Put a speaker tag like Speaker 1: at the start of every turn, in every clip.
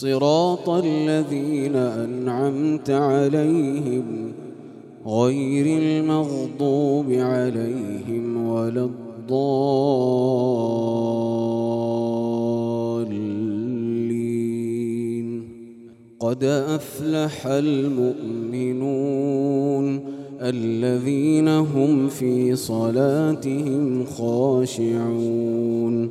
Speaker 1: صراط الذين أنعمت عليهم غير المغضوب عليهم ولا الضالين. قد أفلح المؤمنون الذين هم في صلاتهم خاشعون.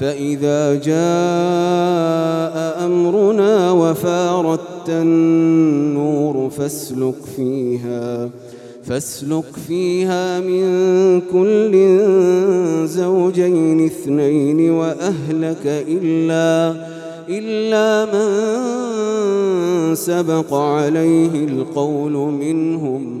Speaker 1: فإذا جاء أمرنا وفارت النور فاسلك فيها فاسلك فيها من كل زوجين اثنين وأهلك إلا إلا من سبق عليه القول منهم.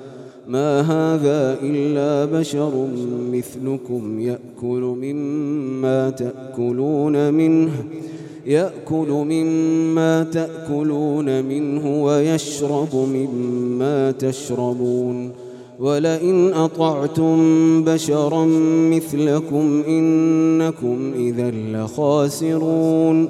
Speaker 1: ما هذا إلا بشر مثلكم يأكل مما تأكلون منه يأكل مما تأكلون منه ويشرب مما تشربون. ولئن أطعتم بشرا مثلكم إنكم إذا لخاسرون.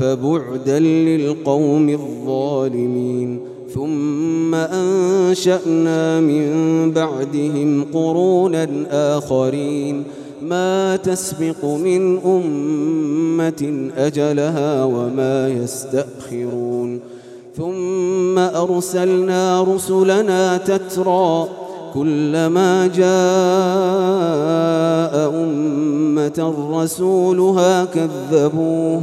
Speaker 1: فبعدا للقوم الظالمين ثم أنشأنا من بعدهم قرونا آخرين ما تسبق من أمة أجلها وما يستأخرون ثم أرسلنا رسلنا تترى كلما جاء أمة رسولها كذبوه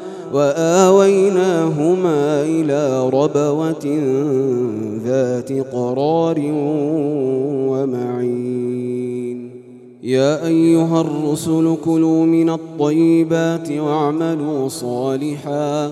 Speaker 1: وآويناهما إلى ربوة ذات قرار ومعين. يا أيها الرسل كلوا من الطيبات واعملوا صالحا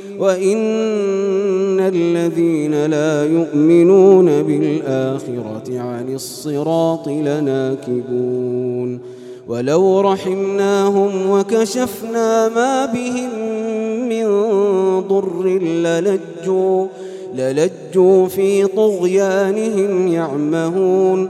Speaker 1: وإن الذين لا يؤمنون بالآخرة عن الصراط لناكبون ولو رحمناهم وكشفنا ما بهم من ضر للجوا للجوا في طغيانهم يعمهون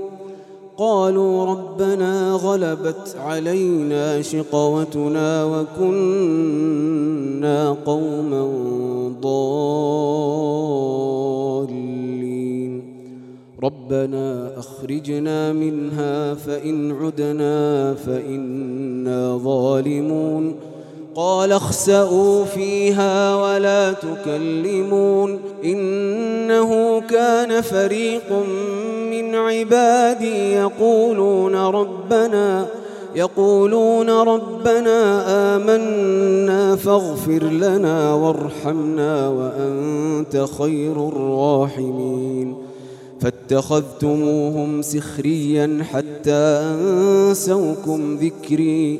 Speaker 1: قالوا ربنا غلبت علينا شقوتنا وكنا قوما ضالين. ربنا أخرجنا منها فإن عدنا فإنا ظالمون. قال اخسأوا فيها ولا تكلمون إنه كان فريق من عبادي يقولون ربنا يقولون ربنا آمنا فاغفر لنا وارحمنا وأنت خير الراحمين فاتخذتموهم سخريا حتى أنسوكم ذكري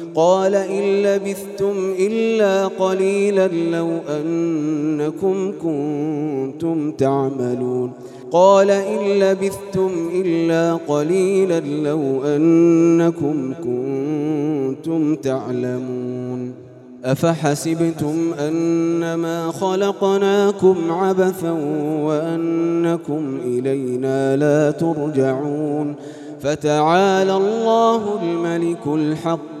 Speaker 1: قال إن لبثتم إلا قليلا لو أنكم كنتم تعملون. قال إن لبثتم إلا قليلا لو أنكم كنتم تعلمون. أفحسبتم أنما خلقناكم عبثا وأنكم إلينا لا ترجعون. فتعالى الله الملك الحق.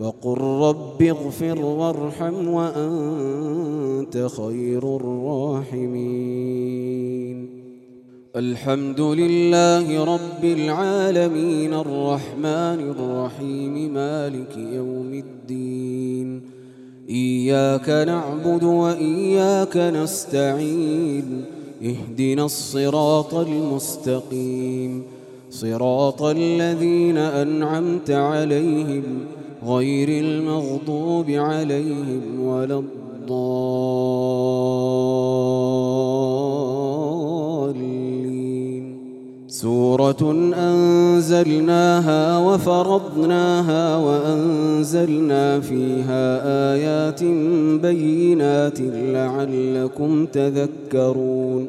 Speaker 1: وقل رب اغفر وارحم وأنت خير الراحمين. الحمد لله رب العالمين الرحمن الرحيم مالك يوم الدين. إياك نعبد وإياك نستعين. اهدنا الصراط المستقيم. صراط الذين أنعمت عليهم غير المغضوب عليهم ولا الضالين. سورة أنزلناها وفرضناها وأنزلنا فيها آيات بينات لعلكم تذكرون.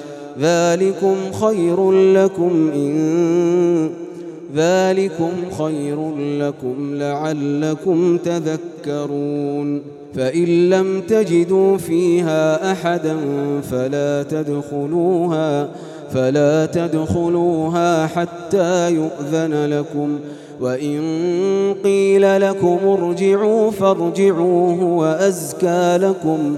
Speaker 1: ذلكم خير لكم إن ذلكم خير لكم لعلكم تذكرون فإن لم تجدوا فيها أحدا فلا تدخلوها فلا تدخلوها حتى يؤذن لكم وإن قيل لكم ارجعوا فارجعوا هو أزكى لكم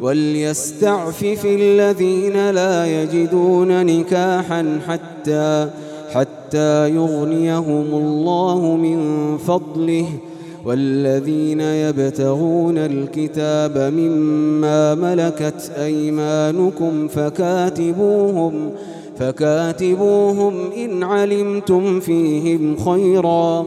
Speaker 1: وليستعفف الذين لا يجدون نكاحا حتى حتى يغنيهم الله من فضله. والذين يبتغون الكتاب مما ملكت أيمانكم فكاتبوهم فكاتبوهم إن علمتم فيهم خيرا.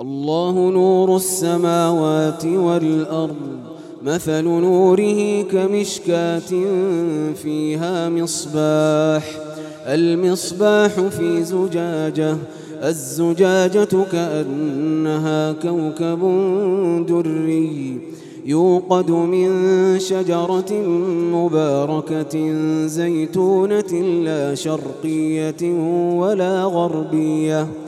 Speaker 1: الله نور السماوات والأرض مثل نوره كمشكاة فيها مصباح. المصباح في زجاجة الزجاجة كأنها كوكب دري يوقد من شجرة مباركة زيتونة لا شرقية ولا غربية.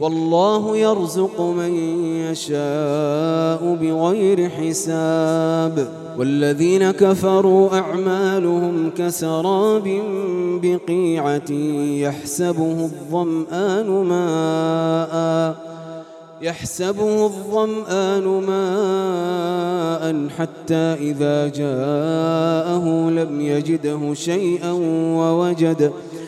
Speaker 1: والله يرزق من يشاء بغير حساب. والذين كفروا أعمالهم كسراب بقيعة يحسبه الظمآن ماءً يحسبه الظمآن ماء حتى إذا جاءه لم يجده شيئا ووجد.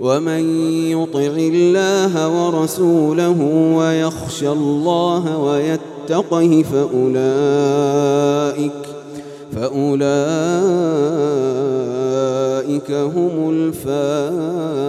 Speaker 1: ومن يطع الله ورسوله ويخشى الله ويتقه فأولئك فأولئك هم الفائزون.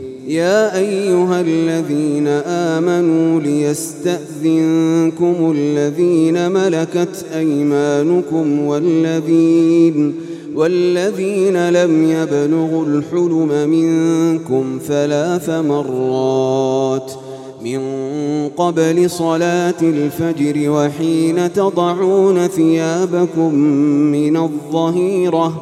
Speaker 1: يا أيها الذين آمنوا ليستأذنكم الذين ملكت أيمانكم والذين والذين لم يبلغوا الحلم منكم ثلاث مرات من قبل صلاة الفجر وحين تضعون ثيابكم من الظهيرة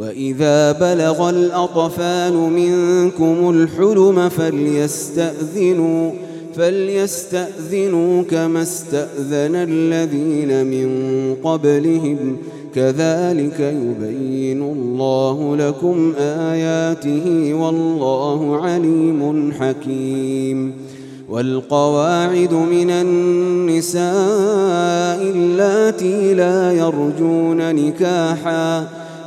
Speaker 1: وإذا بلغ الأطفال منكم الحلم فليستأذنوا فليستأذنوا كما استأذن الذين من قبلهم. كذلك يبين الله لكم آياته والله عليم حكيم. والقواعد من النساء اللاتي لا يرجون نكاحا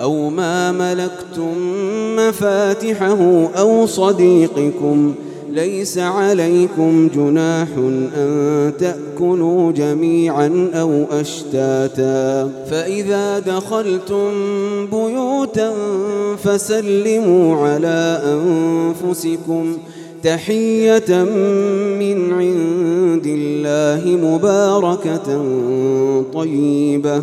Speaker 1: أو ما ملكتم مفاتحه أو صديقكم ۖ ليس عليكم جناح أن تأكلوا جميعا أو أشتاتا. فإذا دخلتم بيوتا فسلموا على أنفسكم تحية من عند الله مباركة طيبة.